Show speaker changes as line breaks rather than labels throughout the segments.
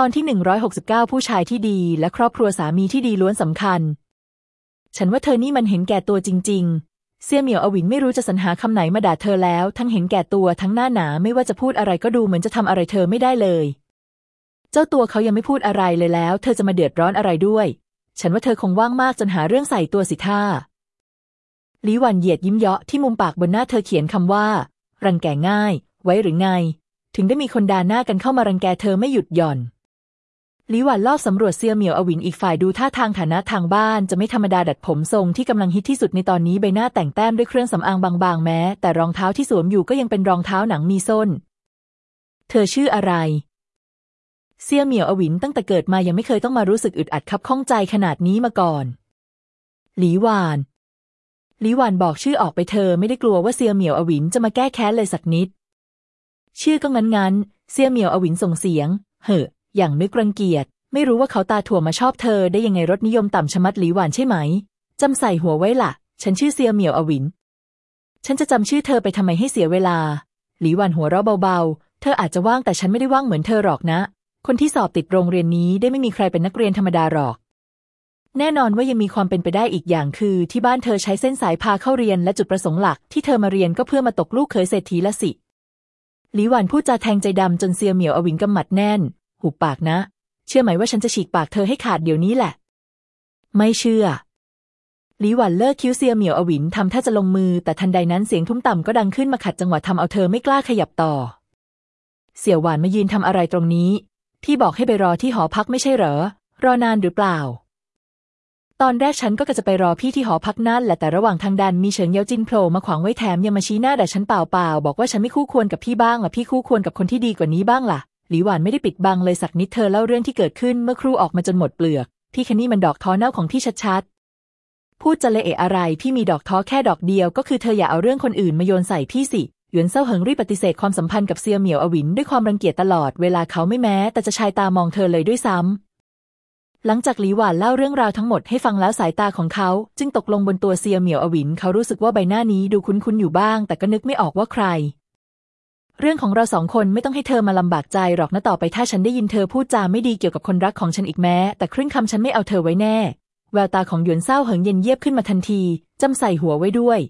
ตอนที่ 169 ผู้ชายที่ดีและครอบครัวสามีที่ดีล้วนสำคัญ ฉันว่าเธอนี่มันเห็นแก่ตัวจริง ๆ เสี่ยเหมียวอวินไม่รู้จะสรรหาคำไหนมาด่าเธอแล้ว ทั้งเห็นแก่ตัวทั้งหน้าหนาไม่ว่าจะพูดอะไรก็ดูเหมือนจะทำอะไรเธอไม่ได้เลย เจ้าตัวเขายังไม่พูดอะไรเลยแล้ว เธอจะมาเดือดร้อนอะไรด้วย ฉันว่าเธอคงว่างมากจนหาเรื่องใส่ตัวสิท่าลิวันเหยียดยิ้มเยาะที่มุมปากบนหน้าเธอเขียนคำว่า รังแกง่าย ไว้หรือไง ถึงได้มีคนด่าหน้ากันเข้ามารังแกเธอไม่หยุดหย่อน ลิวันรอบสำรวจเซียเหมียวอวินอีกฝ่ายดูท่าทางฐานะทางบ้านจะไม่ธรรมดาดัดผมทรงที่กำลังฮิตที่สุดในตอนนี้ใบหน้าแต่งแต้มด้วยเครื่องสำอางบางๆแม้ แต่รองเท้าที่สวมอยู่ก็ยังเป็นรองเท้าหนังมีส้น เธอชื่ออะไร เซียเหมียวอวินตั้งแต่เกิดมายังไม่เคยต้องมารู้สึกอึดอัดคับข้องใจขนาดนี้มาก่อน หลีหวานหลีหวานบอกชื่อออกไปเธอไม่ได้กลัวว่าเซียเหมียวอวินจะมาแก้แค้นเลยสักนิด ชื่อก็งั้นงั้นเซียเหมียวอวินส่งเสียง เห่อ อย่างนึกรังเกียจ ไม่รู้ว่าเขาตาถั่วมาชอบเธอได้ยังไงรสนิยมต่ำชะมัดหลีหวานใช่ไหม จำใส่หัวไว้ละ่ะ ฉันชื่อเซียเหมียวอวิน ฉันจะจำชื่อเธอไปทำไมให้เสียเวลา หลีหวานหัวเราะเบาๆ เธออาจจะว่างแต่ฉันไม่ได้ว่างเหมือนเธอหรอกนะ คนที่สอบติดโรงเรียนนี้ได้ไม่มีใครเป็นนักเรียนธรรมดาหรอก แน่นอนว่ายังมีความเป็นไปได้อีกอย่างคือ ที่บ้านเธอใช้เส้นสายพาเข้าเรียนและจุดประสงค์หลักที่เธอมาเรียนก็เพื่อมาตกลูกเขยเศรษฐีละสิหลีหวานพูดจาแทงใจดำจนเซียเหมียวอวินกำหมัดแน่น หุบปากนะ เชื่อไหมว่าฉันจะฉีกปากเธอให้ขาดเดี๋ยวนี้แหละ ไม่เชื่อหลีหวันเลิกคิ้วเซียเหมียวอวินทำท่าจะลงมือ แต่ทันใดนั้นเสียงทุ้มต่ำก็ดังขึ้นมาขัดจังหวะทำเอาเธอไม่กล้าขยับต่อ เสี่ยวหวานมายืนทำอะไรตรงนี้ ที่บอกให้ไปรอที่หอพักไม่ใช่เหรอ รอนานหรือเปล่า ตอนแรกฉันก็จะไปรอพี่ที่หอพักนั่นแหละแต่ระหว่างทางดันมีเฉิงเยาจินโผล่มาขวางไว้แถมยังมาชี้หน้าด่าฉันเปล่าๆบอกว่าฉันไม่คู่ควรกับพี่บ้างล่ะพี่คู่ควรกับคนที่ดีกว่านี้บ้างล่ะ หลีหวานไม่ได้ปิดบังเลยสักนิดเธอเล่าเรื่องที่เกิดขึ้นเมื่อครูออกมาจนหมดเปลือก พี่คนนี่มันดอกท้อเน่าของพี่ชัดๆ พูดจะเละเอะอะไร พี่มีดอกท้อแค่ดอกเดียว ก็คือเธออย่าเอาเรื่องคนอื่นมาโยนใส่พี่สิ หยวนเซาเหิงรีบปฏิเสธความสัมพันธ์กับเซียเหมียวอวินด้วยความรังเกียจตลอด เวลาเขาไม่แม้ แต่จะชายตามองเธอเลยด้วยซ้ำหลังจากหลีหวานเล่าเรื่องราวทั้งหมดให้ฟังแล้วสายตาของเขา จึงตกลงบนตัวเซียเหมียวอวิน เขารู้สึกว่าใบหน้านี้ดูคุ้นๆอยู่บ้าง แต่ก็นึกไม่ออกว่าใคร เรื่องของเราสองคนไม่ต้องให้เธอมาลำบากใจหรอกนะต่อไปถ้าฉันได้ยินเธอพูดจาไม่ดีเกี่ยวกับคนรักของฉันอีกแม้ แต่ครึ่งคำฉันไม่เอาเธอไว้แน่ แววตาของหยวนเศร้าเหิงเย็นเยียบขึ้นมาทันทีจำใส่หัวไว้ด้วย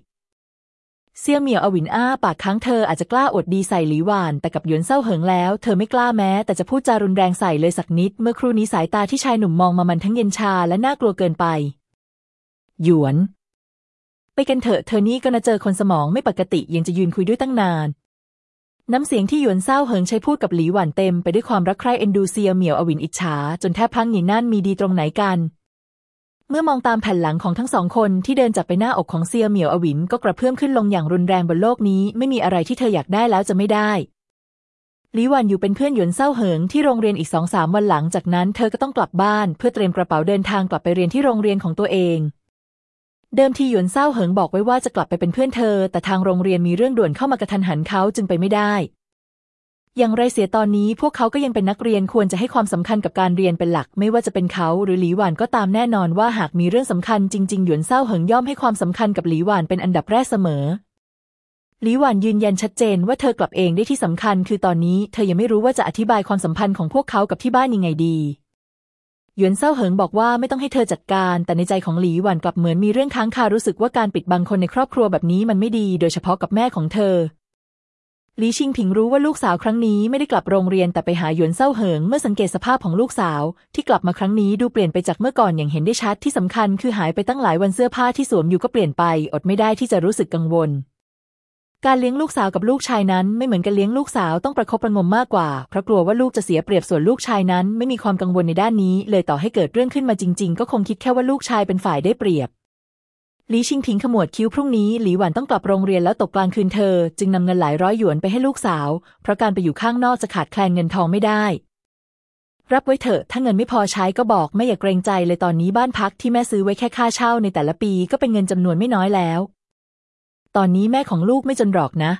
เสี่ยเหมียวอวินอ้าปากค้างเธออาจจะกล้าอดดีใส่หลีหวาน แต่กับหยวนเศร้าเหิงแล้ว เธอไม่กล้าแม้ แต่จะพูดจารุนแรงใส่เลยสักนิด เมื่อครู่นี้สายตาที่ชายหนุ่มมองมามันทั้งเย็นชาและน่ากลัวเกินไป หยวน ไปกันเถอะเธอนี่ก็น่าเจอคนสมองไม่ปกติยังจะยืนคุยด้วยตั้งนาน น้ำเสียงที่หยวนเศร้าเหิงใช้พูดกับหลีหวันเต็มไปด้วยความรักใคร่เอ็นดูเซียเหมียวอวินอิจฉาจนแทบพังหนีนั่นมีดีตรงไหนกัน เมื่อมองตามแผ่นหลังของทั้งสองคนที่เดินจับไปหน้าอกของเซียเหมียวอวินก็กระเพื่อมขึ้นลงอย่างรุนแรงบนโลกนี้ไม่มีอะไรที่เธออยากได้แล้วจะไม่ได้หลีหวันอยู่เป็นเพื่อนหยวนเศร้าเหิงที่โรงเรียนอีกสองสามวันหลังจากนั้นเธอก็ต้องกลับบ้านเพื่อเตรียมกระเป๋าเดินทางกลับไปเรียนที่โรงเรียนของตัวเอง เดิมทีหยวนเศร้าเหิงบอกไว้ว่าจะกลับไปเป็นเพื่อนเธอ แต่ทางโรงเรียนมีเรื่องด่วนเข้ามากระทันหันเขาจึงไปไม่ได้ อย่างไรเสียตอนนี้พวกเขาก็ยังเป็นนักเรียนควรจะให้ความสำคัญกับการเรียนเป็นหลัก ไม่ว่าจะเป็นเขาหรือหลีหวานก็ตามแน่นอนว่าหากมีเรื่องสำคัญจริงๆ หยวนเศร้าเหิงย่อมให้ความสำคัญกับหลีหวานเป็นอันดับแรกเสมอหลีหวานยืนยันชัดเจนว่าเธอกลับเองได้ที่สำคัญ คือตอนนี้เธอยังไม่รู้ว่าจะอธิบายความสัมพันธ์ของพวกเขากับที่บ้านยังไงดี หยวนเศร้าเหิงบอกว่าไม่ต้องให้เธอจัดการ แต่ในใจของหลีหวานกลับเหมือนมีเรื่องค้างคารู้สึกว่าการปิดบังคนในครอบครัวแบบนี้มันไม่ดี โดยเฉพาะกับแม่ของเธอหลีชิงผิงรู้ว่าลูกสาวครั้งนี้ไม่ได้กลับโรงเรียนแต่ไปหาหยวนเศร้าเหิงเมื่อสังเกตสภาพของลูกสาว ที่กลับมาครั้งนี้ดูเปลี่ยนไปจากเมื่อก่อนอย่างเห็นได้ชัดที่สำคัญคือหายไปตั้งหลายวันเสื้อผ้าที่สวมอยู่ก็เปลี่ยนไป อดไม่ได้ที่จะรู้สึกกังวล การเลี้ยงลูกสาวกับลูกชายนั้นไม่เหมือนกันเลี้ยงลูกสาวต้องประคบประงมมากกว่าเพราะกลัวว่าลูกจะเสียเปรียบส่วนลูกชายนั้นไม่มีความกังวลในด้านนี้ เลยต่อให้เกิดเรื่องขึ้นมาจริง ๆ ก็คงคิดแค่ว่าลูกชายเป็นฝ่ายได้เปรียบหลีชิงพิงขมวดคิ้วพรุ่งนี้หลีหวันต้องกลับโรงเรียนแล้วตกกลางคืนเธอ จึงนำเงินหลายร้อยหยวนไปให้ลูกสาว เพราะการไปอยู่ข้างนอกจะขาดแคลนเงินทองไม่ได้ รับไว้เถอะ ถ้าเงินไม่พอใช้ก็บอกไม่อย่าเกรงใจเลยตอนนี้บ้านพักที่แม่ซื้อไว้แค่ค่าเช่าในแต่ละปีก็เป็นเงินจำนวนไม่น้อยแล้ว ตอนนี้แม่ของลูกไม่จนหรอกนะ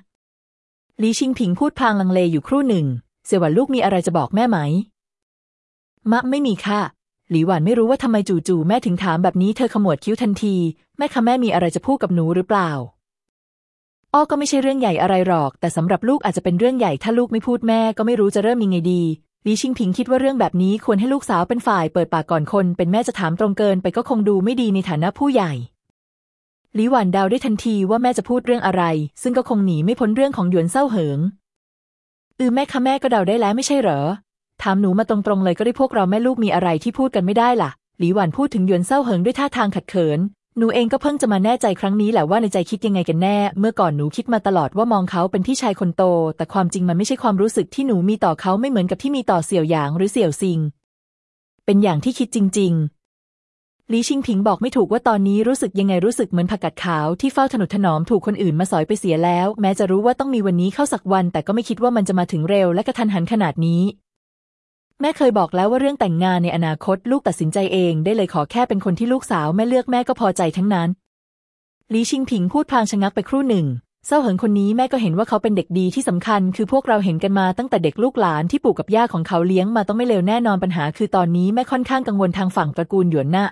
หลีชิงพิงพูดพลางลังเลอยู่ครู่หนึ่ง เสี่ยหวันลูกมีอะไรจะบอกแม่ไหม มะไม่มีค่ะ หลีหวานไม่รู้ว่าทำไมจู่ๆแม่ถึงถามแบบนี้เธอขมวดคิ้วทันที แม่คะแม่มีอะไรจะพูดกับหนูหรือเปล่า อ้อก็ไม่ใช่เรื่องใหญ่อะไรหรอก แต่สำหรับลูกอาจจะเป็นเรื่องใหญ่ถ้าลูกไม่พูดแม่ก็ไม่รู้จะเริ่มยังไงดีลีชิงผิงคิดว่าเรื่องแบบนี้ควรให้ลูกสาวเป็นฝ่ายเปิดปากก่อนคน เป็นแม่จะถามตรงเกินไปก็คงดูไม่ดีในฐานะผู้ใหญ่ ลีหวันเดาได้ทันทีว่าแม่จะพูดเรื่องอะไร ซึ่งก็คงหนีไม่พ้นเรื่องของหยวนเศร้าเหิง อือแม่คะแม่ก็เดาได้แล้วไม่ใช่เหรอ ถามหนูมาตรงๆเลยก็ได้พวกเราแม่ลูกมีอะไรที่พูดกันไม่ได้ล่ะ หลีหวันพูดถึงหยวนเศร้าเหิงด้วยท่าทางขัดเขิน หนูเองก็เพิ่งจะมาแน่ใจครั้งนี้แหละว่าในใจคิดยังไงกันแน่ เมื่อก่อนหนูคิดมาตลอดว่ามองเขาเป็นพี่ชายคนโต แต่ความจริงมันไม่ใช่ความรู้สึกที่หนูมีต่อเขาไม่เหมือนกับที่มีต่อเสี่ยวหยางหรือเสี่ยวซิง เป็นอย่างที่คิดจริง ๆ ลีชิงผิงบอกไม่ถูกว่าตอนนี้รู้สึกยังไงรู้สึกเหมือนผักกัดขาวที่เฝ้าถนุถนอมถูกคนอื่นมาสอยไปเสียแล้ว แม้จะรู้ว่าต้องมีวันนี้เข้าสักวัน แต่ก็ไม่คิดว่ามันจะมาถึงเร็วและกระทันหันขนาดนี้ แม่เคยบอกแล้วว่าเรื่องแต่งงานในอนาคตลูกตัดสินใจเองได้เลยขอแค่เป็นคนที่ลูกสาวแม่เลือกแม่ก็พอใจทั้งนั้นลีชิงผิงพูดพลางชะงักไปครู่หนึ่งเศร้าเหิงคนนี้แม่ก็เห็นว่าเขาเป็นเด็กดีที่สำคัญ คือพวกเราเห็นกันมาตั้งแต่เด็กลูกหลานที่ปู่กับย่าของเขาเลี้ยงมาต้องไม่เลวแน่นอนปัญหา คือตอนนี้แม่ค่อนข้างกังวลทางฝั่งตระกูลหยวนนะ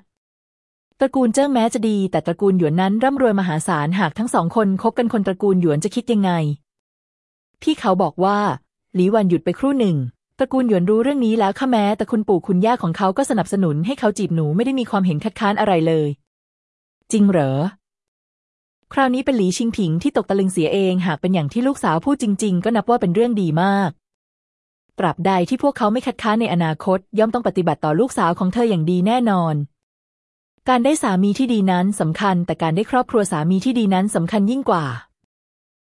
ตระกูลเจิ้งแม้จะดี แต่ตระกูลหยวนนั้นร่ำรวยมหาศาลหากทั้งสองคนคบกันคนตระกูลหยวนจะคิดยังไง พี่เขาบอกว่า หลีวันหยุดไปครู่หนึ่ง ตระกูลหยวนรู้เรื่องนี้แล้วค่ะแม้แต่คุณปู่คุณย่าของเขาก็สนับสนุนให้เขาจีบหนูไม่ได้มีความเห็นคัดค้านอะไรเลย จริงเหรอ คราวนี้เป็นหลีชิงผิงที่ตกตะลึงเสียเองหากเป็นอย่างที่ลูกสาวพูดจริง ๆ ก็นับว่าเป็นเรื่องดีมากตราบใดที่พวกเขาไม่คัดค้านในอนาคต ย่อมต้องปฏิบัติต่อลูกสาวของเธออย่างดีแน่นอน การได้สามีที่ดีนั้นสำคัญ แต่การได้ครอบครัวสามีที่ดีนั้นสำคัญยิ่งกว่า